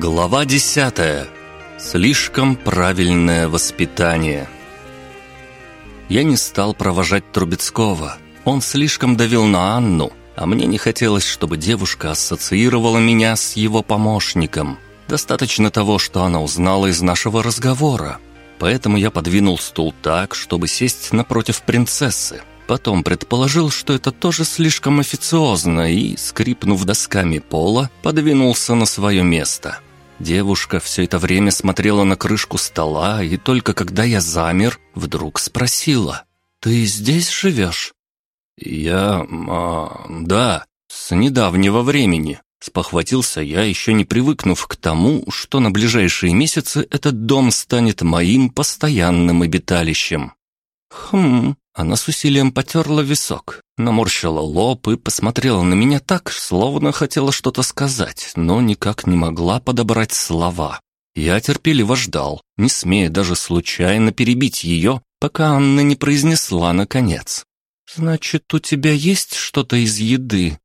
Глава десятая. Слишком правильное воспитание. Я не стал провожать Трубецкого. Он слишком давил на Анну, а мне не хотелось, чтобы девушка ассоциировала меня с его помощником. Достаточно того, что она узнала из нашего разговора. Поэтому я подвинул стул так, чтобы сесть напротив принцессы. Потом предположил, что это тоже слишком официозно и, скрипнув досками пола, подвинулся на свое место. Девушка все это время смотрела на крышку стола, и только когда я замер, вдруг спросила, «Ты здесь живешь?» «Я... А, да, с недавнего времени», Спохватился я, еще не привыкнув к тому, что на ближайшие месяцы этот дом станет моим постоянным обиталищем. «Хм...» Она с усилием потерла висок, наморщила лоб и посмотрела на меня так, словно хотела что-то сказать, но никак не могла подобрать слова. Я терпеливо ждал, не смея даже случайно перебить ее, пока Анна не произнесла наконец. «Значит, у тебя есть что-то из еды?»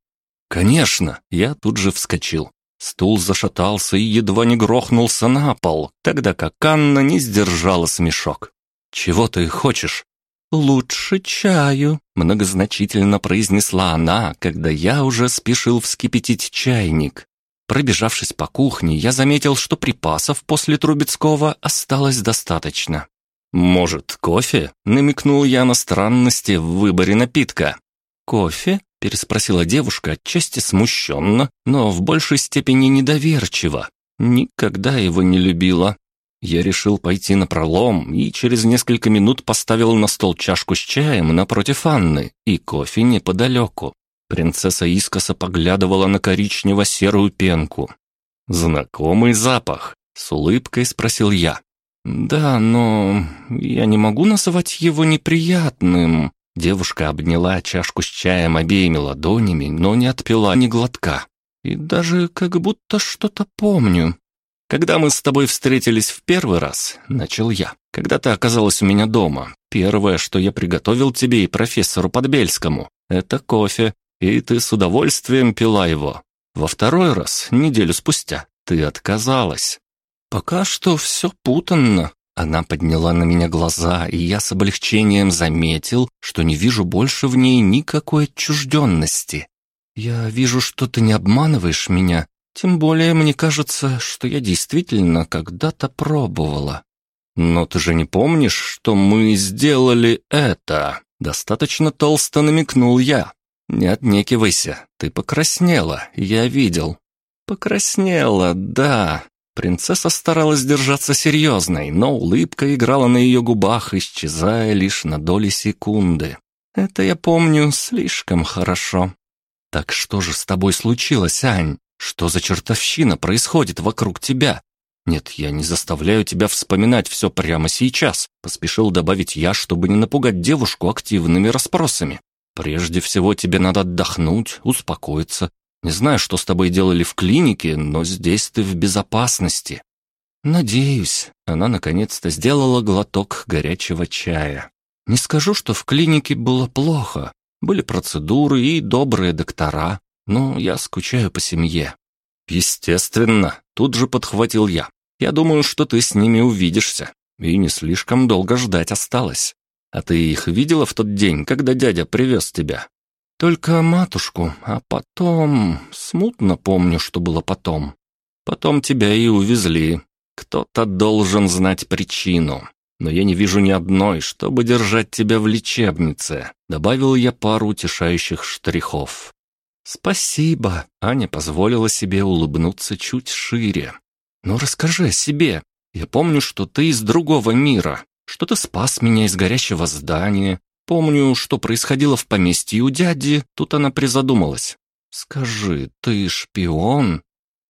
«Конечно!» Я тут же вскочил. Стул зашатался и едва не грохнулся на пол, тогда как Анна не сдержала смешок. «Чего ты хочешь?» «Лучше чаю», — многозначительно произнесла она, когда я уже спешил вскипятить чайник. Пробежавшись по кухне, я заметил, что припасов после Трубецкого осталось достаточно. «Может, кофе?» — намекнул я на странности в выборе напитка. «Кофе?» — переспросила девушка, отчасти смущенно, но в большей степени недоверчиво. Никогда его не любила. Я решил пойти на пролом и через несколько минут поставил на стол чашку с чаем напротив Анны и кофе неподалеку. Принцесса искоса поглядывала на коричнево-серую пенку. «Знакомый запах?» — с улыбкой спросил я. «Да, но я не могу называть его неприятным». Девушка обняла чашку с чаем обеими ладонями, но не отпила ни глотка. «И даже как будто что-то помню. Когда мы с тобой встретились в первый раз, начал я. Когда ты оказалась у меня дома, первое, что я приготовил тебе и профессору Подбельскому, это кофе, и ты с удовольствием пила его. Во второй раз, неделю спустя, ты отказалась. Пока что все путанно. Она подняла на меня глаза, и я с облегчением заметил, что не вижу больше в ней никакой отчужденности. «Я вижу, что ты не обманываешь меня, тем более мне кажется, что я действительно когда-то пробовала. Но ты же не помнишь, что мы сделали это? Достаточно толсто намекнул я. Не отнекивайся, ты покраснела, я видел. Покраснела, да. Принцесса старалась держаться серьезной, но улыбка играла на ее губах, исчезая лишь на доли секунды. Это я помню слишком хорошо. Так что же с тобой случилось, Ань? Что за чертовщина происходит вокруг тебя? Нет, я не заставляю тебя вспоминать все прямо сейчас, поспешил добавить я, чтобы не напугать девушку активными расспросами. Прежде всего тебе надо отдохнуть, успокоиться. Не знаю, что с тобой делали в клинике, но здесь ты в безопасности. Надеюсь, она наконец-то сделала глоток горячего чая. Не скажу, что в клинике было плохо. Были процедуры и добрые доктора. Ну, я скучаю по семье». «Естественно», — тут же подхватил я. «Я думаю, что ты с ними увидишься. И не слишком долго ждать осталось. А ты их видела в тот день, когда дядя привез тебя?» «Только матушку, а потом... Смутно помню, что было потом. Потом тебя и увезли. Кто-то должен знать причину. Но я не вижу ни одной, чтобы держать тебя в лечебнице», добавил я пару утешающих штрихов. «Спасибо!» — Аня позволила себе улыбнуться чуть шире. «Но расскажи о себе. Я помню, что ты из другого мира, что ты спас меня из горящего здания. Помню, что происходило в поместье у дяди». Тут она призадумалась. «Скажи, ты шпион?»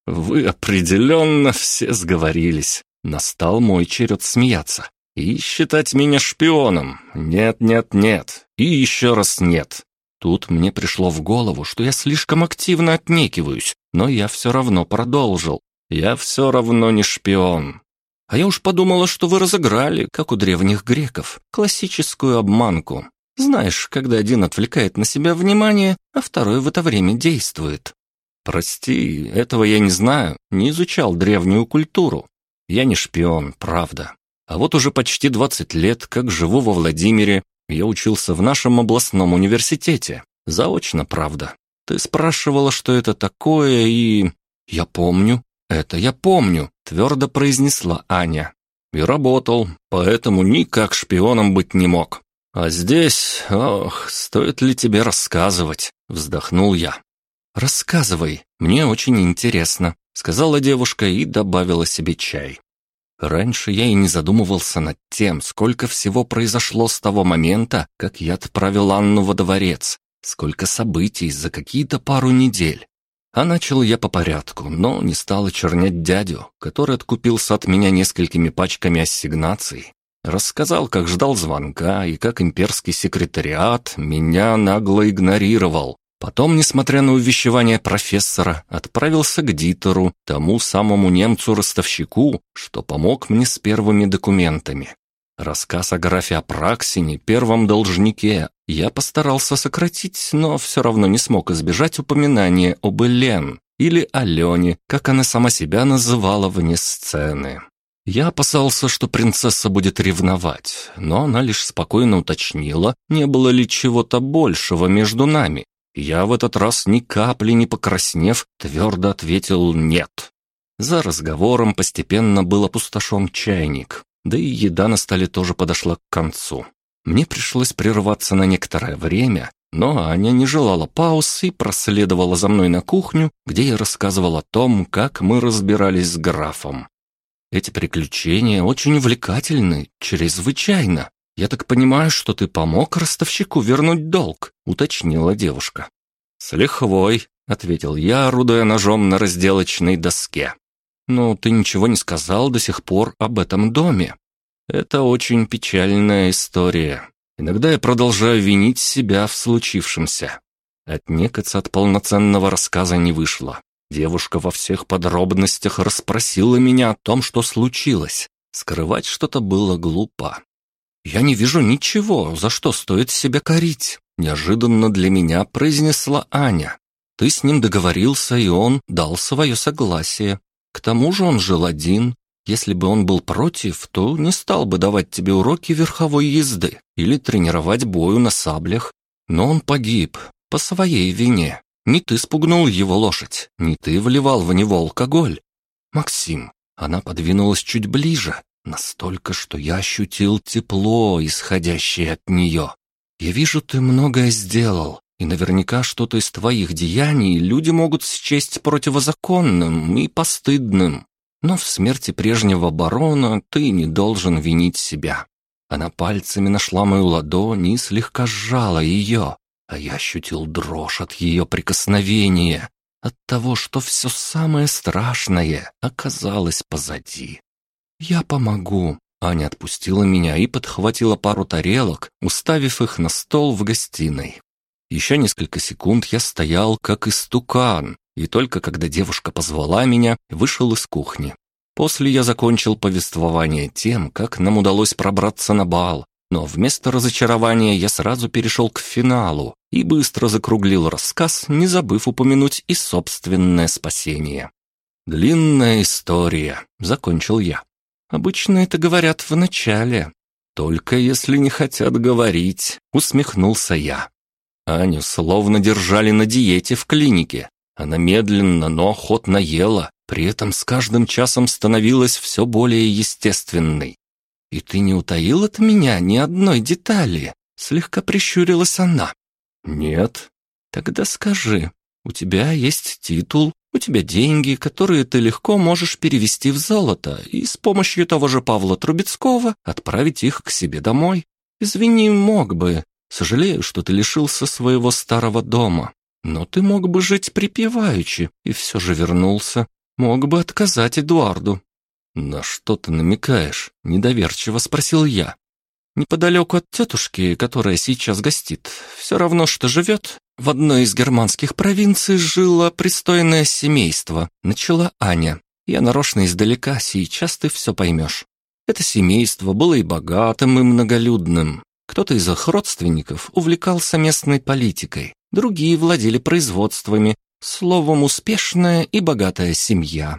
«Вы определенно все сговорились». Настал мой черед смеяться. «И считать меня шпионом? Нет, нет, нет. И еще раз нет. Тут мне пришло в голову, что я слишком активно отнекиваюсь, но я все равно продолжил. Я все равно не шпион. А я уж подумала, что вы разыграли, как у древних греков, классическую обманку. Знаешь, когда один отвлекает на себя внимание, а второй в это время действует. «Прости, этого я не знаю, не изучал древнюю культуру. Я не шпион, правда. А вот уже почти 20 лет, как живу во Владимире, я учился в нашем областном университете. Заочно, правда. Ты спрашивала, что это такое, и... Я помню, это я помню, твердо произнесла Аня. И работал, поэтому никак шпионом быть не мог. А здесь, ох, стоит ли тебе рассказывать? Вздохнул я. «Рассказывай, мне очень интересно», — сказала девушка и добавила себе чай. Раньше я и не задумывался над тем, сколько всего произошло с того момента, как я отправил Анну во дворец, сколько событий за какие-то пару недель. А начал я по порядку, но не стал очернять дядю, который откупился от меня несколькими пачками ассигнаций. Рассказал, как ждал звонка и как имперский секретариат меня нагло игнорировал, Потом, несмотря на увещевание профессора, отправился к Дитеру, тому самому немцу-ростовщику, что помог мне с первыми документами. Рассказ о графе Апраксине, первом должнике, я постарался сократить, но все равно не смог избежать упоминания об Элен или Алене, как она сама себя называла вне сцены. Я опасался, что принцесса будет ревновать, но она лишь спокойно уточнила, не было ли чего-то большего между нами, я в этот раз ни капли не покраснев, твердо ответил «нет». За разговором постепенно был опустошен чайник, да и еда на столе тоже подошла к концу. Мне пришлось прерваться на некоторое время, но Аня не желала пауз и проследовала за мной на кухню, где я рассказывал о том, как мы разбирались с графом. Эти приключения очень увлекательны, чрезвычайно. «Я так понимаю, что ты помог ростовщику вернуть долг», — уточнила девушка. «С лихвой», — ответил я, орудуя ножом на разделочной доске. «Но ты ничего не сказал до сих пор об этом доме. Это очень печальная история. Иногда я продолжаю винить себя в случившемся. Отнекаться от полноценного рассказа не вышло. Девушка во всех подробностях расспросила меня о том, что случилось. Скрывать что-то было глупо. «Я не вижу ничего, за что стоит себя корить», — неожиданно для меня произнесла Аня. «Ты с ним договорился, и он дал свое согласие. К тому же он жил один. Если бы он был против, то не стал бы давать тебе уроки верховой езды или тренировать бою на саблях. Но он погиб по своей вине. Не ты спугнул его лошадь, не ты вливал в него алкоголь. Максим, она подвинулась чуть ближе, Настолько, что я ощутил тепло, исходящее от нее. Я вижу, ты многое сделал, и наверняка что-то из твоих деяний люди могут счесть противозаконным и постыдным. Но в смерти прежнего барона ты не должен винить себя. Она пальцами нашла мою ладонь и слегка сжала ее, а я ощутил дрожь от ее прикосновения, от того, что все самое страшное оказалось позади. «Я помогу». Аня отпустила меня и подхватила пару тарелок, уставив их на стол в гостиной. Еще несколько секунд я стоял как истукан, и только когда девушка позвала меня, вышел из кухни. После я закончил повествование тем, как нам удалось пробраться на бал, но вместо разочарования я сразу перешел к финалу и быстро закруглил рассказ, не забыв упомянуть и собственное спасение. «Длинная история», — закончил я. Обычно это говорят в начале. Только если не хотят говорить, усмехнулся я. Аню словно держали на диете в клинике. Она медленно, но охотно ела, при этом с каждым часом становилась все более естественной. «И ты не утаил от меня ни одной детали?» Слегка прищурилась она. «Нет». «Тогда скажи, у тебя есть титул, у тебя деньги, которые ты легко можешь перевести в золото и с помощью того же Павла Трубецкого отправить их к себе домой. Извини, мог бы. Сожалею, что ты лишился своего старого дома. Но ты мог бы жить припеваючи и все же вернулся. Мог бы отказать Эдуарду». «На что ты намекаешь?» – недоверчиво спросил я. «Неподалеку от тетушки, которая сейчас гостит, все равно, что живет, в одной из германских провинций жило пристойное семейство, начала Аня. Я нарочно издалека, сейчас ты все поймешь. Это семейство было и богатым, и многолюдным. Кто-то из их родственников увлекался местной политикой, другие владели производствами, Словом, успешная и богатая семья.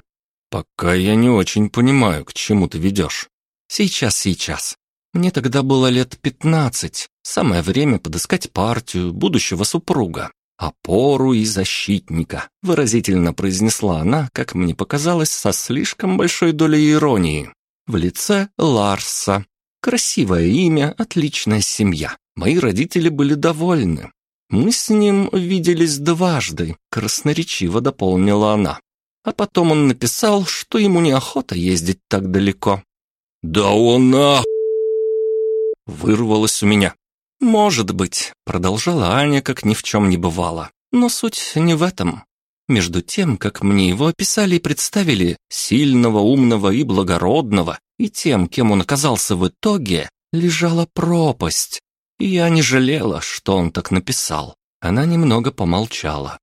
Пока я не очень понимаю, к чему ты ведешь. Сейчас, сейчас. Мне тогда было лет пятнадцать. Самое время подыскать партию будущего супруга. «Опору и защитника», — выразительно произнесла она, как мне показалось, со слишком большой долей иронии. В лице Ларса. Красивое имя, отличная семья. Мои родители были довольны. Мы с ним виделись дважды, красноречиво дополнила она. А потом он написал, что ему неохота ездить так далеко. «Да он ах...» Вырвалось у меня. «Может быть», — продолжала Аня, как ни в чем не бывало. «Но суть не в этом. Между тем, как мне его описали и представили, сильного, умного и благородного, и тем, кем он оказался в итоге, лежала пропасть. И я не жалела, что он так написал. Она немного помолчала.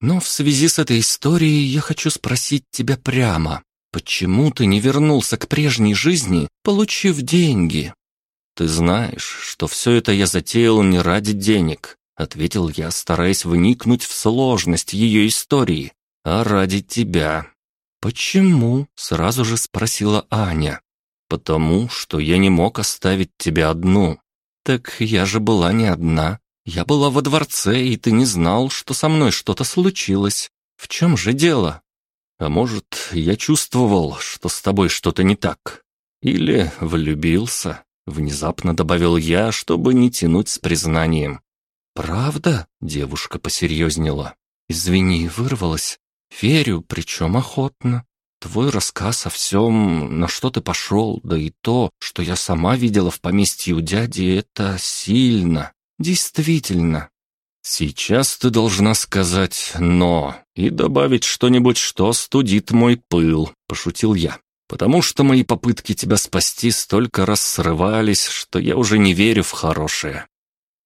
Но в связи с этой историей я хочу спросить тебя прямо. Почему ты не вернулся к прежней жизни, получив деньги? «Ты знаешь, что все это я затеял не ради денег», — ответил я, стараясь вникнуть в сложность ее истории, «а ради тебя». «Почему?» — сразу же спросила Аня. «Потому что я не мог оставить тебя одну». «Так я же была не одна. Я была во дворце, и ты не знал, что со мной что-то случилось. В чем же дело?» «А может, я чувствовал, что с тобой что-то не так? Или влюбился?» Внезапно добавил я, чтобы не тянуть с признанием. «Правда?» — девушка посерьезнела. «Извини, вырвалась. Верю, причем охотно. Твой рассказ о всем, на что ты пошел, да и то, что я сама видела в поместье у дяди, это сильно. Действительно. Сейчас ты должна сказать «но» и добавить что-нибудь, что студит мой пыл», — пошутил я потому что мои попытки тебя спасти столько раз срывались, что я уже не верю в хорошее.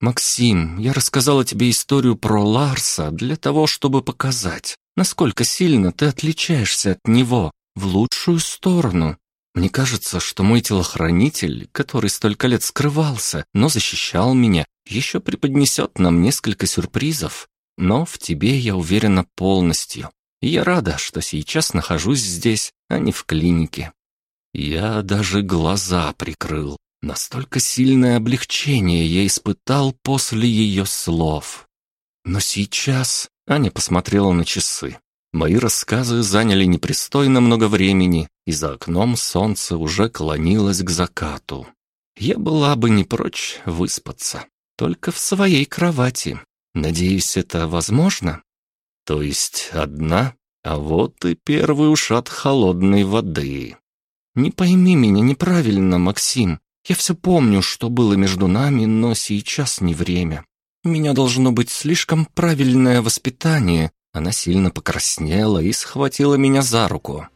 Максим, я рассказала тебе историю про Ларса для того, чтобы показать, насколько сильно ты отличаешься от него в лучшую сторону. Мне кажется, что мой телохранитель, который столько лет скрывался, но защищал меня, еще преподнесет нам несколько сюрпризов. Но в тебе я уверена полностью. Я рада, что сейчас нахожусь здесь, а не в клинике. Я даже глаза прикрыл. Настолько сильное облегчение я испытал после ее слов. Но сейчас Аня посмотрела на часы. Мои рассказы заняли непристойно много времени, и за окном солнце уже клонилось к закату. Я была бы не прочь выспаться, только в своей кровати. Надеюсь, это возможно? То есть одна? А вот и первый ушат холодной воды. Не пойми меня неправильно, Максим. Я все помню, что было между нами, но сейчас не время. У меня должно быть слишком правильное воспитание. Она сильно покраснела и схватила меня за руку.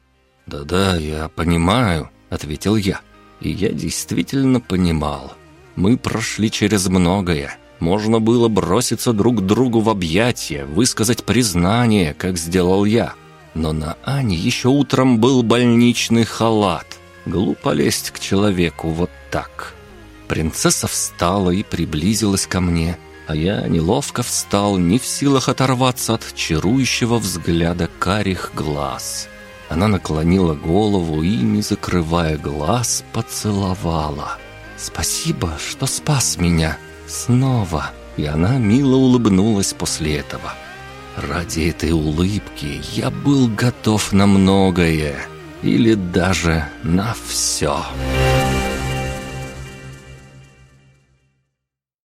«Да-да, я понимаю», — ответил я. И я действительно понимал. Мы прошли через многое. Можно было броситься друг другу в объятия, высказать признание, как сделал я. Но на Ане еще утром был больничный халат. Глупо лезть к человеку вот так. Принцесса встала и приблизилась ко мне, а я неловко встал, не в силах оторваться от чарующего взгляда карих глаз. Она наклонила голову и, не закрывая глаз, поцеловала. «Спасибо, что спас меня!» Снова. И она мило улыбнулась после этого. Ради этой улыбки я был готов на многое. Или даже на все.